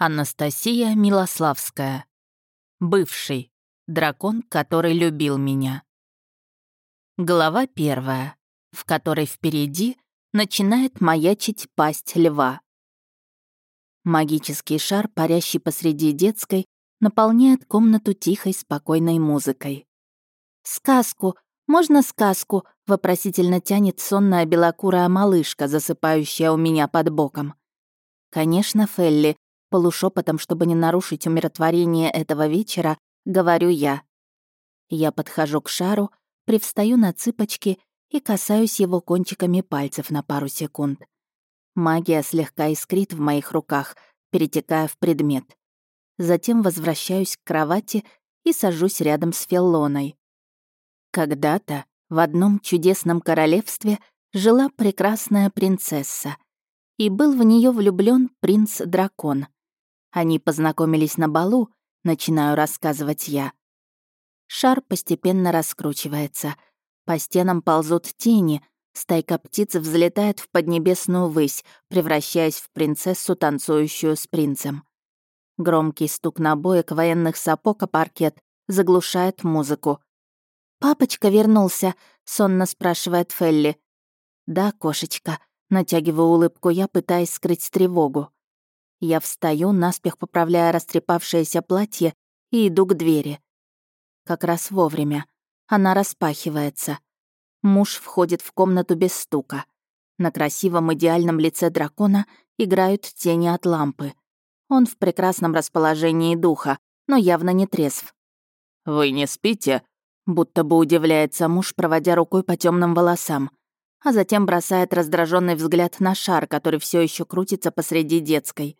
Анастасия Милославская. Бывший. Дракон, который любил меня. Глава первая, в которой впереди начинает маячить пасть льва. Магический шар, парящий посреди детской, наполняет комнату тихой, спокойной музыкой. «Сказку! Можно сказку?» — вопросительно тянет сонная белокурая малышка, засыпающая у меня под боком. «Конечно, Фелли, Полушепотом, чтобы не нарушить умиротворение этого вечера, говорю я. Я подхожу к шару, привстаю на цыпочки и касаюсь его кончиками пальцев на пару секунд. Магия слегка искрит в моих руках, перетекая в предмет. Затем возвращаюсь к кровати и сажусь рядом с Феллоной. Когда-то в одном чудесном королевстве жила прекрасная принцесса, и был в нее влюблен принц-дракон. Они познакомились на балу, начинаю рассказывать я. Шар постепенно раскручивается. По стенам ползут тени, стайка птиц взлетает в поднебесную высь, превращаясь в принцессу, танцующую с принцем. Громкий стук набоек военных сапог о паркет заглушает музыку. «Папочка вернулся?» — сонно спрашивает Фелли. «Да, кошечка», — натягиваю улыбку я, пытаясь скрыть тревогу. Я встаю, наспех поправляя растрепавшееся платье, и иду к двери. Как раз вовремя. Она распахивается. Муж входит в комнату без стука. На красивом идеальном лице дракона играют тени от лампы. Он в прекрасном расположении духа, но явно не трезв. «Вы не спите?» Будто бы удивляется муж, проводя рукой по темным волосам, а затем бросает раздраженный взгляд на шар, который все еще крутится посреди детской.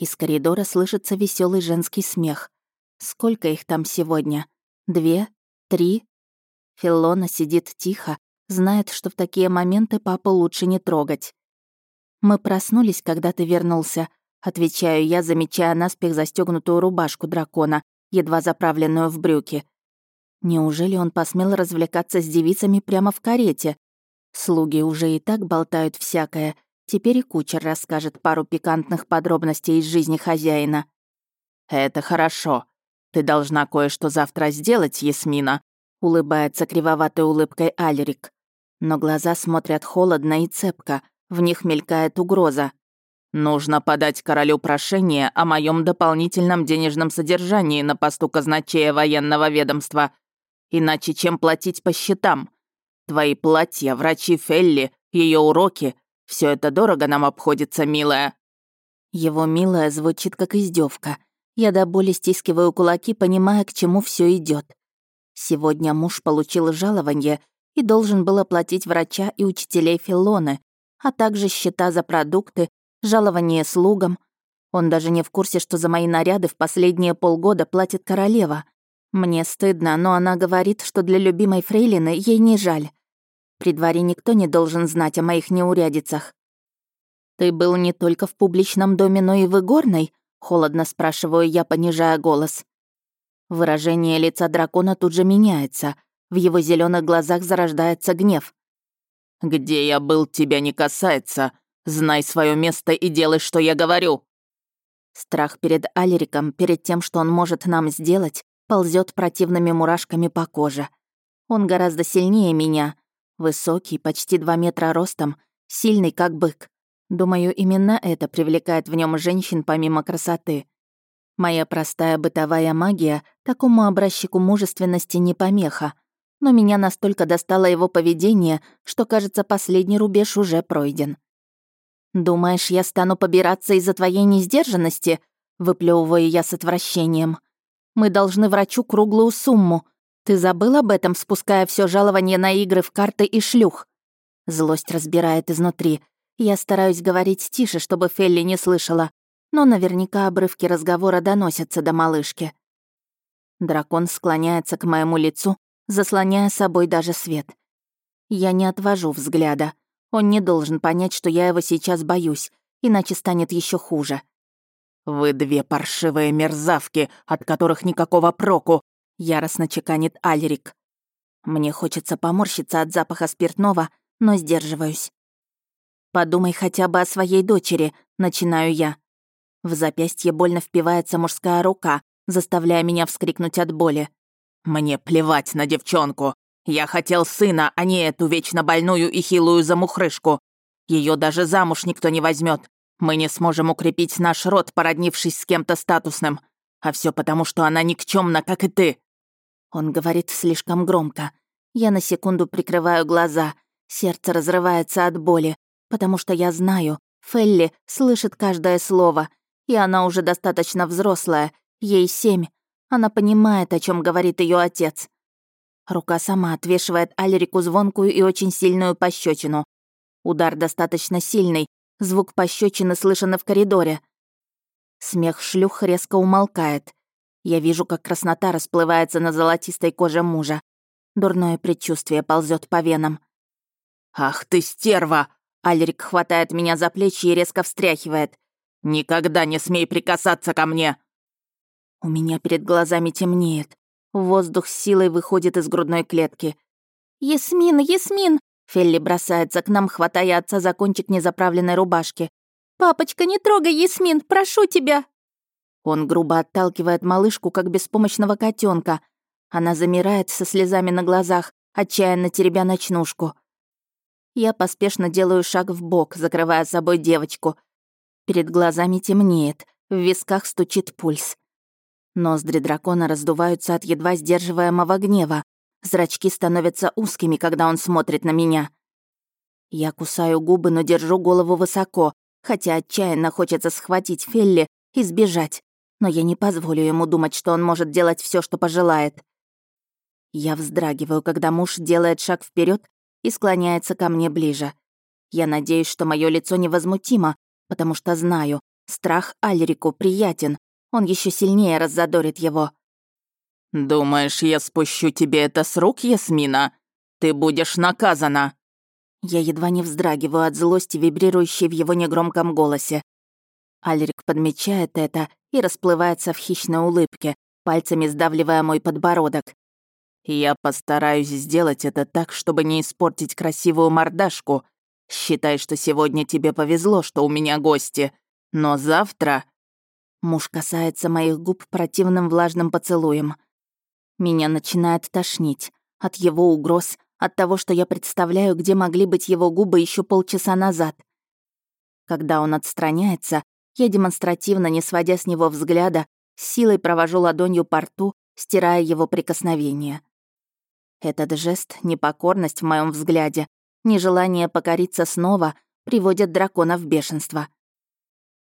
Из коридора слышится веселый женский смех. Сколько их там сегодня? Две? Три? Филона сидит тихо, знает, что в такие моменты папу лучше не трогать. «Мы проснулись, когда ты вернулся», — отвечаю я, замечая наспех застегнутую рубашку дракона, едва заправленную в брюки. Неужели он посмел развлекаться с девицами прямо в карете? Слуги уже и так болтают всякое, Теперь и кучер расскажет пару пикантных подробностей из жизни хозяина. «Это хорошо. Ты должна кое-что завтра сделать, Ясмина», — улыбается кривоватой улыбкой Алерик. Но глаза смотрят холодно и цепко, в них мелькает угроза. «Нужно подать королю прошение о моем дополнительном денежном содержании на посту казначея военного ведомства. Иначе чем платить по счетам? Твои платья, врачи Фелли, ее уроки все это дорого нам обходится, милая». Его «милая» звучит как издевка. Я до боли стискиваю кулаки, понимая, к чему все идет. Сегодня муж получил жалование и должен был оплатить врача и учителей Филоны, а также счета за продукты, жалование слугам. Он даже не в курсе, что за мои наряды в последние полгода платит королева. Мне стыдно, но она говорит, что для любимой фрейлины ей не жаль. При дворе никто не должен знать о моих неурядицах. «Ты был не только в публичном доме, но и в игорной?» — холодно спрашиваю я, понижая голос. Выражение лица дракона тут же меняется. В его зеленых глазах зарождается гнев. «Где я был, тебя не касается. Знай свое место и делай, что я говорю». Страх перед Алериком, перед тем, что он может нам сделать, ползет противными мурашками по коже. Он гораздо сильнее меня, Высокий, почти два метра ростом, сильный как бык. Думаю, именно это привлекает в нем женщин помимо красоты. Моя простая бытовая магия такому образчику мужественности не помеха, но меня настолько достало его поведение, что, кажется, последний рубеж уже пройден. «Думаешь, я стану побираться из-за твоей несдержанности?» — выплевываю я с отвращением. «Мы должны врачу круглую сумму, ты забыл об этом, спуская все жалование на игры в карты и шлюх?» Злость разбирает изнутри. Я стараюсь говорить тише, чтобы Фелли не слышала, но наверняка обрывки разговора доносятся до малышки. Дракон склоняется к моему лицу, заслоняя собой даже свет. Я не отвожу взгляда. Он не должен понять, что я его сейчас боюсь, иначе станет еще хуже. «Вы две паршивые мерзавки, от которых никакого проку!» Яростно чеканит Альрик. Мне хочется поморщиться от запаха спиртного, но сдерживаюсь. «Подумай хотя бы о своей дочери», — начинаю я. В запястье больно впивается мужская рука, заставляя меня вскрикнуть от боли. «Мне плевать на девчонку. Я хотел сына, а не эту вечно больную и хилую замухрышку. Ее даже замуж никто не возьмет. Мы не сможем укрепить наш род, породнившись с кем-то статусным. А все потому, что она никчемна, как и ты». Он говорит слишком громко. Я на секунду прикрываю глаза. Сердце разрывается от боли, потому что я знаю, Фелли слышит каждое слово, и она уже достаточно взрослая, ей семь. Она понимает, о чем говорит ее отец. Рука сама отвешивает Алерику звонкую и очень сильную пощечину. Удар достаточно сильный, звук пощечины слышен в коридоре. Смех шлюх резко умолкает. Я вижу, как краснота расплывается на золотистой коже мужа. Дурное предчувствие ползет по венам. «Ах ты стерва!» Алерик хватает меня за плечи и резко встряхивает. «Никогда не смей прикасаться ко мне!» У меня перед глазами темнеет. Воздух с силой выходит из грудной клетки. «Ясмин, Ясмин!» Фелли бросается к нам, хватая отца за кончик незаправленной рубашки. «Папочка, не трогай Ясмин, прошу тебя!» Он грубо отталкивает малышку, как беспомощного котенка. Она замирает со слезами на глазах, отчаянно теребя ночнушку. Я поспешно делаю шаг в бок, закрывая собой девочку. Перед глазами темнеет, в висках стучит пульс. Ноздри дракона раздуваются от едва сдерживаемого гнева. Зрачки становятся узкими, когда он смотрит на меня. Я кусаю губы, но держу голову высоко, хотя отчаянно хочется схватить Фелли и сбежать. Но я не позволю ему думать, что он может делать все, что пожелает. Я вздрагиваю, когда муж делает шаг вперед и склоняется ко мне ближе. Я надеюсь, что мое лицо невозмутимо, потому что знаю, страх Альрику приятен, он еще сильнее раззадорит его. «Думаешь, я спущу тебе это с рук, Ясмина? Ты будешь наказана!» Я едва не вздрагиваю от злости, вибрирующей в его негромком голосе. Альрик подмечает это и расплывается в хищной улыбке, пальцами сдавливая мой подбородок. «Я постараюсь сделать это так, чтобы не испортить красивую мордашку. Считай, что сегодня тебе повезло, что у меня гости. Но завтра Муж касается моих губ противным влажным поцелуем. Меня начинает тошнить. От его угроз, от того, что я представляю, где могли быть его губы еще полчаса назад. Когда он отстраняется, я демонстративно, не сводя с него взгляда, силой провожу ладонью по рту, стирая его прикосновение. Этот жест, непокорность в моем взгляде, нежелание покориться снова приводят дракона в бешенство —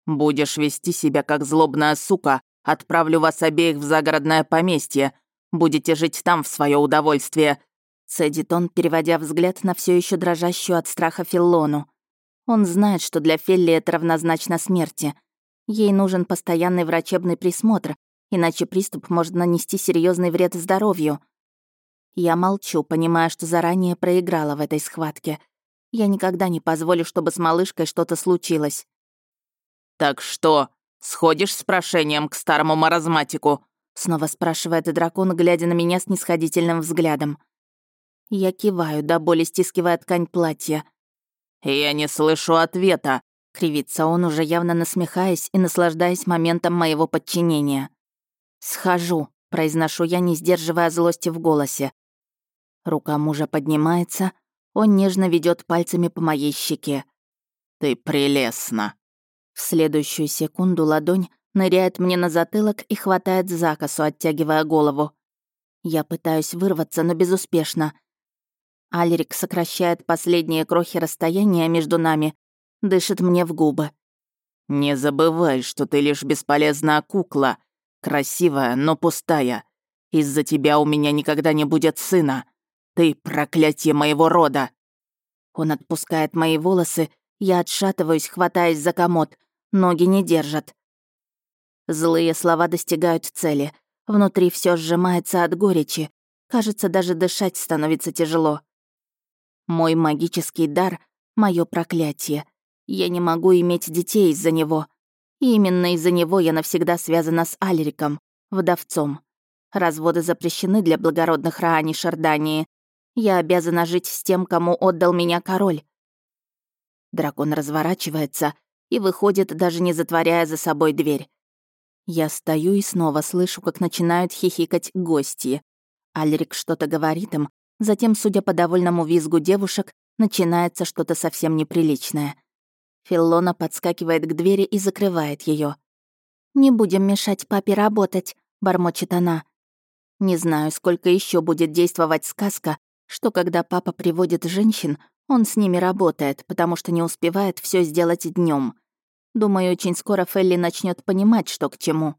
«Будешь вести себя как злобная сука, отправлю вас обеих в загородное поместье. Будете жить там в свое удовольствие», — цедит он, переводя взгляд на все еще дрожащую от страха Филлону. Он знает, что для Фелли это равнозначно смерти. Ей нужен постоянный врачебный присмотр, иначе приступ может нанести серьезный вред здоровью. Я молчу, понимая, что заранее проиграла в этой схватке. Я никогда не позволю, чтобы с малышкой что-то случилось. «Так что, сходишь с прошением к старому маразматику?» Снова спрашивает дракон, глядя на меня с нисходительным взглядом. Я киваю, до боли стискивая ткань платья. «Я не слышу ответа», — кривится он, уже явно насмехаясь и наслаждаясь моментом моего подчинения. «Схожу», — произношу я, не сдерживая злости в голосе. Рука мужа поднимается, он нежно ведет пальцами по моей щеке. «Ты прелестна», в следующую секунду ладонь ныряет мне на затылок и хватает за косу, оттягивая голову. Я пытаюсь вырваться, но безуспешно. Алерик сокращает последние крохи расстояния между нами, дышит мне в губы. «Не забывай, что ты лишь бесполезная кукла, красивая, но пустая. Из-за тебя у меня никогда не будет сына. Ты проклятие моего рода!» Он отпускает мои волосы, я отшатываюсь, хватаясь за комод, Ноги не держат. Злые слова достигают цели. Внутри все сжимается от горечи. Кажется, даже дышать становится тяжело. Мой магический дар — мое проклятие. Я не могу иметь детей из-за него. И именно из-за него я навсегда связана с Альриком, вдовцом. Разводы запрещены для благородных Раани Шардании. Я обязана жить с тем, кому отдал меня король. Дракон разворачивается и выходит, даже не затворяя за собой дверь. Я стою и снова слышу, как начинают хихикать гости. Альрик что-то говорит им, затем, судя по довольному визгу девушек, начинается что-то совсем неприличное. Филлона подскакивает к двери и закрывает ее. «Не будем мешать папе работать», — бормочет она. Не знаю, сколько еще будет действовать сказка, что когда папа приводит женщин, он с ними работает, потому что не успевает все сделать днем. Думаю, очень скоро Фелли начнет понимать, что к чему.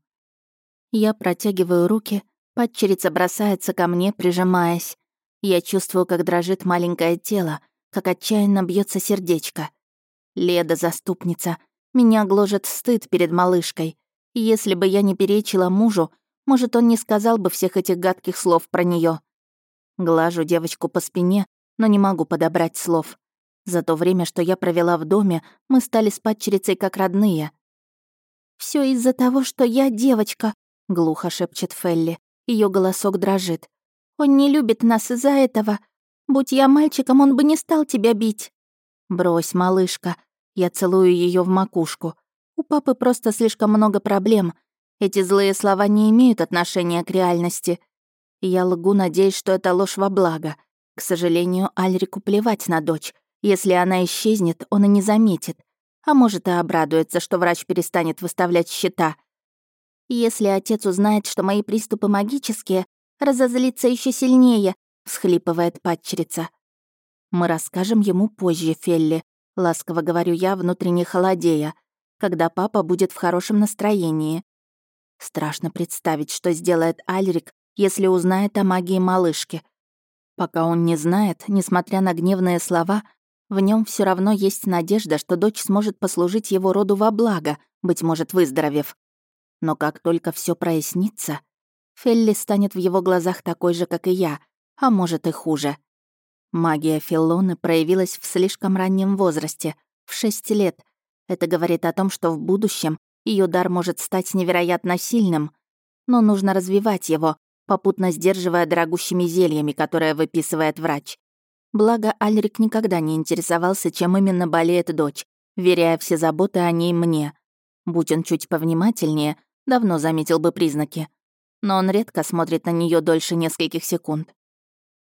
Я протягиваю руки, падчерица бросается ко мне, прижимаясь. Я чувствую, как дрожит маленькое тело, как отчаянно бьется сердечко. Леда заступница. Меня гложет стыд перед малышкой. И если бы я не перечила мужу, может, он не сказал бы всех этих гадких слов про нее. Глажу девочку по спине, но не могу подобрать слов. За то время, что я провела в доме, мы стали с падчерицей как родные. Все из-за того, что я девочка», — глухо шепчет Фелли. Ее голосок дрожит. «Он не любит нас из-за этого. Будь я мальчиком, он бы не стал тебя бить». «Брось, малышка». Я целую ее в макушку. У папы просто слишком много проблем. Эти злые слова не имеют отношения к реальности. Я лгу, надеясь, что это ложь во благо. К сожалению, Альрику плевать на дочь. Если она исчезнет, он и не заметит. А может, и обрадуется, что врач перестанет выставлять счета. Если отец узнает, что мои приступы магические, разозлится еще сильнее, всхлипывает падчерица. Мы расскажем ему позже, Фелли, ласково говорю я, внутренне холодея, когда папа будет в хорошем настроении. Страшно представить, что сделает Альрик, если узнает о магии малышки. Пока он не знает, несмотря на гневные слова, в нем все равно есть надежда, что дочь сможет послужить его роду во благо, быть может, выздоровев. Но как только все прояснится, Фелли станет в его глазах такой же, как и я, а может и хуже. Магия Филлоны проявилась в слишком раннем возрасте, в шесть лет. Это говорит о том, что в будущем ее дар может стать невероятно сильным, но нужно развивать его, попутно сдерживая дорогущими зельями, которые выписывает врач. Благо, Альрик никогда не интересовался, чем именно болеет дочь, веряя все заботы о ней мне. Будь он чуть повнимательнее, давно заметил бы признаки. Но он редко смотрит на нее дольше нескольких секунд.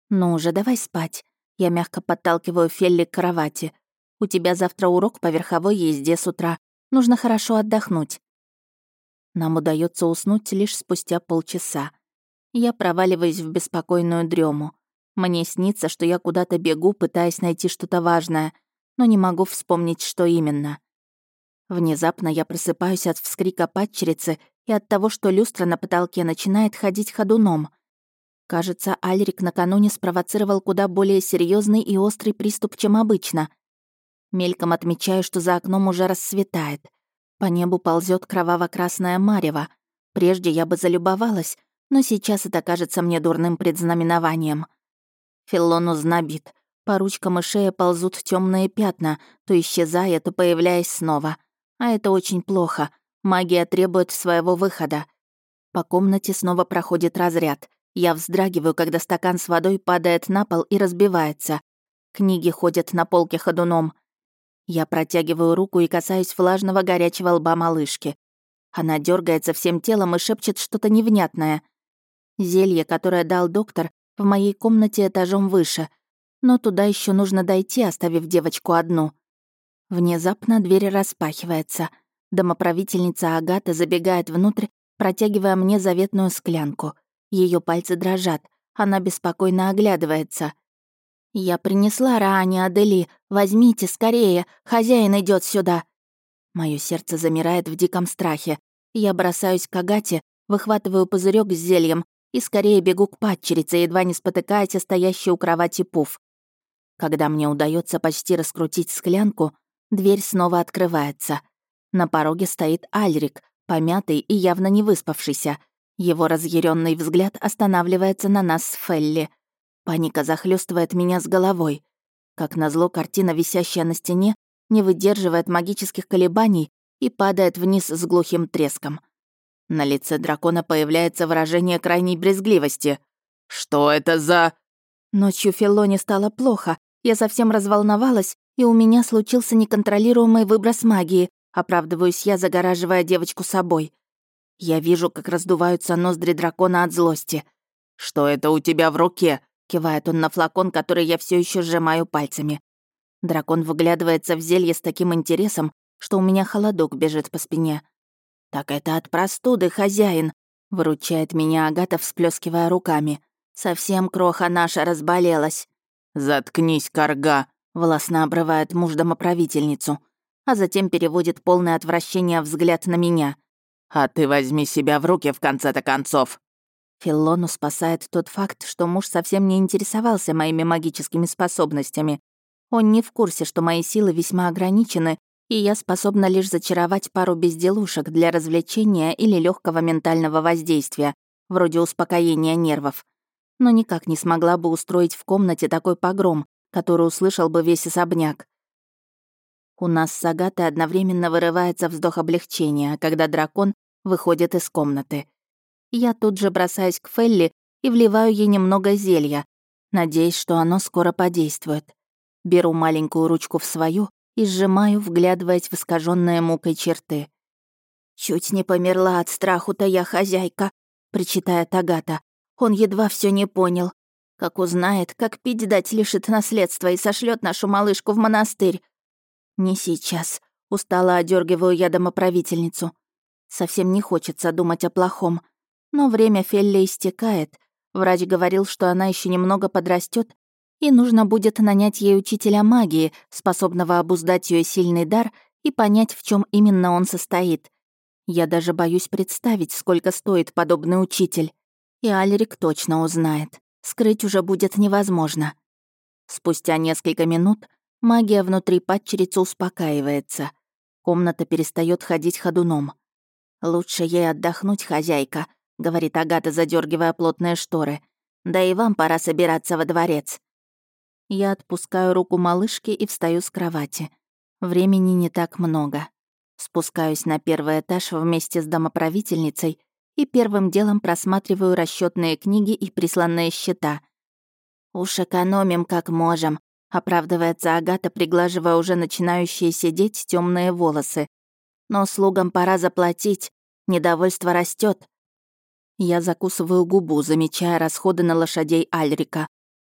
«Ну уже, давай спать». Я мягко подталкиваю Фелли к кровати. «У тебя завтра урок по верховой езде с утра. Нужно хорошо отдохнуть». Нам удается уснуть лишь спустя полчаса. Я проваливаюсь в беспокойную дрему. Мне снится, что я куда-то бегу, пытаясь найти что-то важное, но не могу вспомнить, что именно. Внезапно я просыпаюсь от вскрика падчерицы и от того, что люстра на потолке начинает ходить ходуном. Кажется, Альрик накануне спровоцировал куда более серьезный и острый приступ, чем обычно. Мельком отмечаю, что за окном уже рассветает. По небу ползет кроваво-красная марево. Прежде я бы залюбовалась, но сейчас это кажется мне дурным предзнаменованием. Филлону знобит. По ручкам и шее ползут темные пятна, то исчезая, то появляясь снова. А это очень плохо. Магия требует своего выхода. По комнате снова проходит разряд. Я вздрагиваю, когда стакан с водой падает на пол и разбивается. Книги ходят на полке ходуном. Я протягиваю руку и касаюсь влажного горячего лба малышки. Она дергается всем телом и шепчет что-то невнятное. Зелье, которое дал доктор, в моей комнате этажом выше, но туда еще нужно дойти, оставив девочку одну. Внезапно дверь распахивается. Домоправительница Агата забегает внутрь, протягивая мне заветную склянку. Ее пальцы дрожат, она беспокойно оглядывается. «Я принесла Раане Адели. Возьмите скорее, хозяин идет сюда». Мое сердце замирает в диком страхе. Я бросаюсь к Агате, выхватываю пузырек с зельем и скорее бегу к падчерице, едва не спотыкаясь о стоящий у кровати пуф. Когда мне удается почти раскрутить склянку, дверь снова открывается. На пороге стоит Альрик, помятый и явно не выспавшийся. Его разъяренный взгляд останавливается на нас с Фелли. Паника захлестывает меня с головой. Как назло, картина, висящая на стене, не выдерживает магических колебаний и падает вниз с глухим треском. На лице дракона появляется выражение крайней брезгливости. «Что это за...» Ночью Филоне стало плохо. Я совсем разволновалась, и у меня случился неконтролируемый выброс магии. оправдываюсь я, загораживая девочку собой. Я вижу, как раздуваются ноздри дракона от злости. «Что это у тебя в руке?» — кивает он на флакон, который я все еще сжимаю пальцами. Дракон выглядывается в зелье с таким интересом, что у меня холодок бежит по спине. «Так это от простуды, хозяин!» — выручает меня Агата, всплескивая руками. «Совсем кроха наша разболелась». «Заткнись, корга!» — властно обрывает муж домоправительницу, а затем переводит полное отвращение взгляд на меня. «А ты возьми себя в руки в конце-то концов!» Филлону спасает тот факт, что муж совсем не интересовался моими магическими способностями. Он не в курсе, что мои силы весьма ограничены, и я способна лишь зачаровать пару безделушек для развлечения или легкого ментального воздействия, вроде успокоения нервов. Но никак не смогла бы устроить в комнате такой погром, который услышал бы весь особняк. У нас с Агатой одновременно вырывается вздох облегчения, когда дракон выходит из комнаты. Я тут же бросаюсь к Фелли и вливаю ей немного зелья, надеясь, что оно скоро подействует. Беру маленькую ручку в свою и сжимаю, вглядываясь в искаженные мукой черты. «Чуть не померла от страху-то я хозяйка», — причитает Агата. «Он едва все не понял. Как узнает, как пить дать лишит наследства и сошлет нашу малышку в монастырь». «Не сейчас», — устало одергиваю я домоправительницу. Совсем не хочется думать о плохом. Но время Фелли истекает. Врач говорил, что она еще немного подрастет, и нужно будет нанять ей учителя магии, способного обуздать ее сильный дар и понять, в чем именно он состоит. Я даже боюсь представить, сколько стоит подобный учитель. И Альрик точно узнает. Скрыть уже будет невозможно. Спустя несколько минут магия внутри падчерицы успокаивается. Комната перестает ходить ходуном. Лучше ей отдохнуть, хозяйка, — говорит Агата, задергивая плотные шторы. «Да и вам пора собираться во дворец». Я отпускаю руку малышки и встаю с кровати. Времени не так много. Спускаюсь на первый этаж вместе с домоправительницей и первым делом просматриваю расчетные книги и присланные счета. «Уж экономим как можем», — оправдывается Агата, приглаживая уже начинающие сидеть темные волосы. «Но слугам пора заплатить. Недовольство растет. Я закусываю губу, замечая расходы на лошадей Альрика.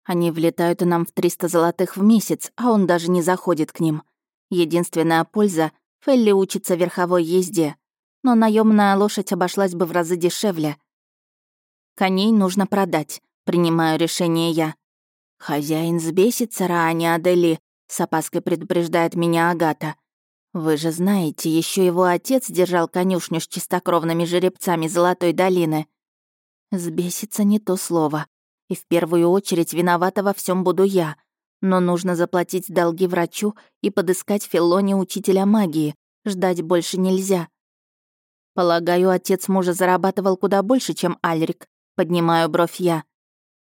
Они влетают нам в 300 золотых в месяц, а он даже не заходит к ним. Единственная польза — Фелли учится верховой езде. Но наемная лошадь обошлась бы в разы дешевле. Коней нужно продать, принимаю решение я. «Хозяин взбесится, Раани Адели», — с опаской предупреждает меня Агата. «Вы же знаете, еще его отец держал конюшню с чистокровными жеребцами Золотой долины». «Сбесится не то слово. И в первую очередь виновата во всем буду я. Но нужно заплатить долги врачу и подыскать Филоне учителя магии. Ждать больше нельзя». «Полагаю, отец мужа зарабатывал куда больше, чем Альрик», — поднимаю бровь я.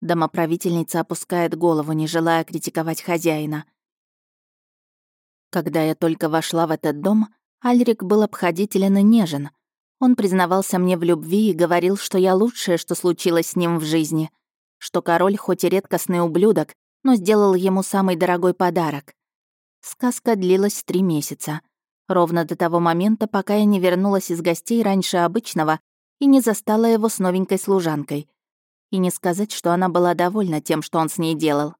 Домоправительница опускает голову, не желая критиковать хозяина. Когда я только вошла в этот дом, Альрик был обходителен и нежен. Он признавался мне в любви и говорил, что я лучшее, что случилось с ним в жизни, что король хоть и редкостный ублюдок, но сделал ему самый дорогой подарок. Сказка длилась три месяца. Ровно до того момента, пока я не вернулась из гостей раньше обычного и не застала его с новенькой служанкой. И не сказать, что она была довольна тем, что он с ней делал.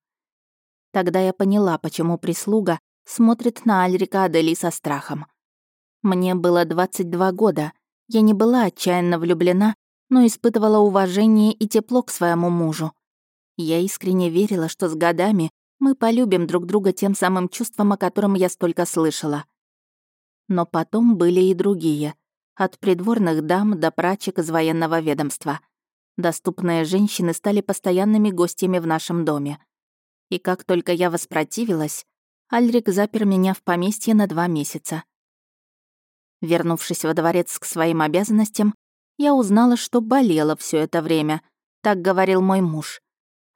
Тогда я поняла, почему прислуга смотрит на Альрика Адели со страхом. Мне было 22 года. Я не была отчаянно влюблена, но испытывала уважение и тепло к своему мужу. Я искренне верила, что с годами мы полюбим друг друга тем самым чувством, о котором я столько слышала. Но потом были и другие. От придворных дам до прачек из военного ведомства. Доступные женщины стали постоянными гостями в нашем доме. И как только я воспротивилась, Альрик запер меня в поместье на два месяца. Вернувшись во дворец к своим обязанностям, я узнала, что болела все это время. Так говорил мой муж.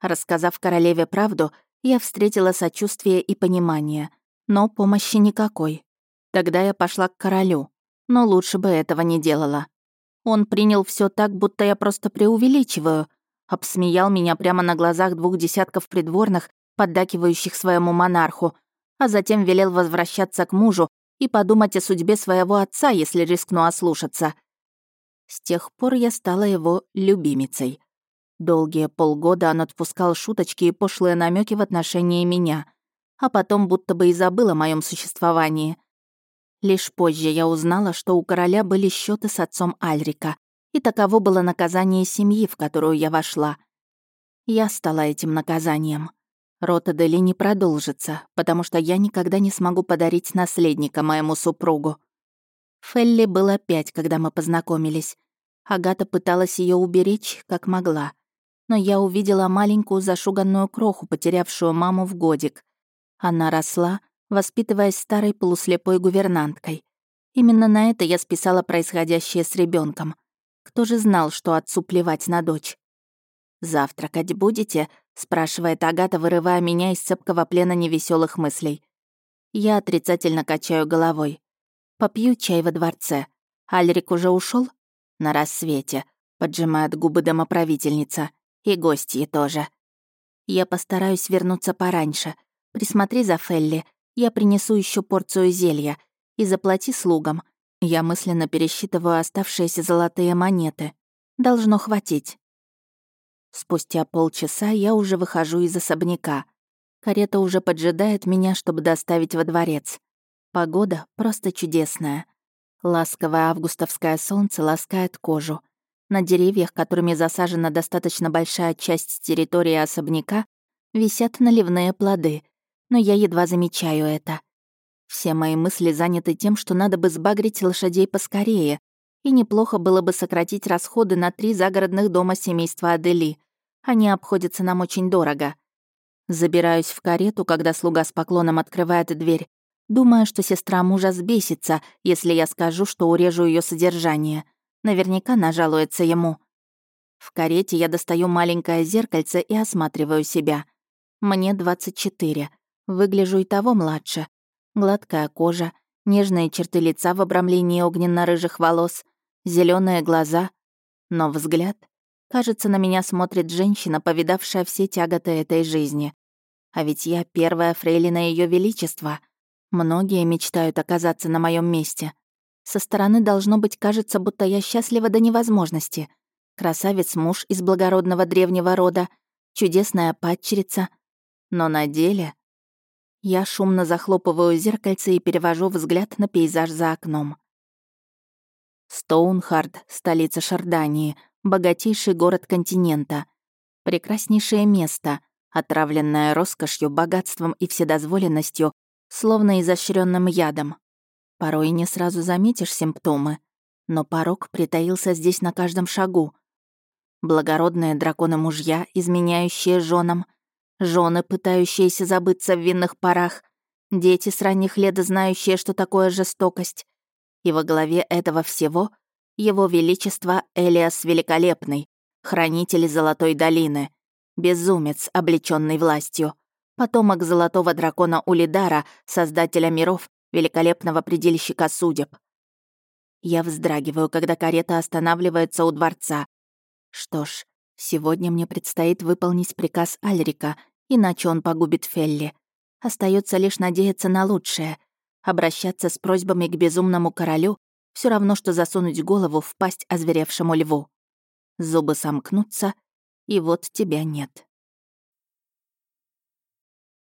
Рассказав королеве правду, я встретила сочувствие и понимание, но помощи никакой. Тогда я пошла к королю, но лучше бы этого не делала. Он принял все так, будто я просто преувеличиваю, обсмеял меня прямо на глазах двух десятков придворных, поддакивающих своему монарху, а затем велел возвращаться к мужу и подумать о судьбе своего отца, если рискну ослушаться. С тех пор я стала его любимицей. Долгие полгода он отпускал шуточки и пошлые намеки в отношении меня, а потом будто бы и забыл о моем существовании. Лишь позже я узнала, что у короля были счеты с отцом Альрика, и таково было наказание семьи, в которую я вошла. Я стала этим наказанием. Род Адели не продолжится, потому что я никогда не смогу подарить наследника моему супругу. Фелли было пять, когда мы познакомились. Агата пыталась ее уберечь, как могла. Но я увидела маленькую зашуганную кроху, потерявшую маму в годик. Она росла, воспитываясь старой полуслепой гувернанткой. Именно на это я списала происходящее с ребенком. Кто же знал, что отцу плевать на дочь? «Завтракать будете?» — спрашивает Агата, вырывая меня из цепкого плена невеселых мыслей. Я отрицательно качаю головой. Попью чай во дворце. Альрик уже ушел? На рассвете. Поджимает губы домоправительница. И гости тоже. Я постараюсь вернуться пораньше. Присмотри за Фелли. Я принесу еще порцию зелья. И заплати слугам. Я мысленно пересчитываю оставшиеся золотые монеты. Должно хватить. Спустя полчаса я уже выхожу из особняка. Карета уже поджидает меня, чтобы доставить во дворец. Погода просто чудесная. Ласковое августовское солнце ласкает кожу. На деревьях, которыми засажена достаточно большая часть территории особняка, висят наливные плоды, но я едва замечаю это. Все мои мысли заняты тем, что надо бы сбагрить лошадей поскорее, и неплохо было бы сократить расходы на три загородных дома семейства Адели. Они обходятся нам очень дорого. Забираюсь в карету, когда слуга с поклоном открывает дверь, думая, что сестра мужа сбесится, если я скажу, что урежу ее содержание. Наверняка нажалуется ему. В карете я достаю маленькое зеркальце и осматриваю себя. Мне 24. Выгляжу и того младше. Гладкая кожа, нежные черты лица в обрамлении огненно-рыжих волос, зеленые глаза. Но взгляд... Кажется, на меня смотрит женщина, повидавшая все тяготы этой жизни. А ведь я первая фрейлина Ее Величества. Многие мечтают оказаться на моем месте. Со стороны должно быть кажется, будто я счастлива до невозможности. Красавец-муж из благородного древнего рода, чудесная падчерица. Но на деле... Я шумно захлопываю зеркальце и перевожу взгляд на пейзаж за окном. Стоунхард, столица Шардании, богатейший город континента. Прекраснейшее место, отравленное роскошью, богатством и вседозволенностью, словно изощренным ядом. Порой не сразу заметишь симптомы, но порог притаился здесь на каждом шагу. Благородные драконы-мужья, изменяющие женам, жены, пытающиеся забыться в винных парах, дети с ранних лет, знающие, что такое жестокость. И во главе этого всего — его Величество Элиас Великолепный, хранитель Золотой долины, безумец, облеченный властью, потомок золотого дракона Улидара, создателя миров, великолепного предельщика судеб. Я вздрагиваю, когда карета останавливается у дворца. Что ж, сегодня мне предстоит выполнить приказ Альрика, иначе он погубит Фелли. Остается лишь надеяться на лучшее, обращаться с просьбами к безумному королю все равно, что засунуть голову в пасть озверевшему льву. Зубы сомкнутся, и вот тебя нет.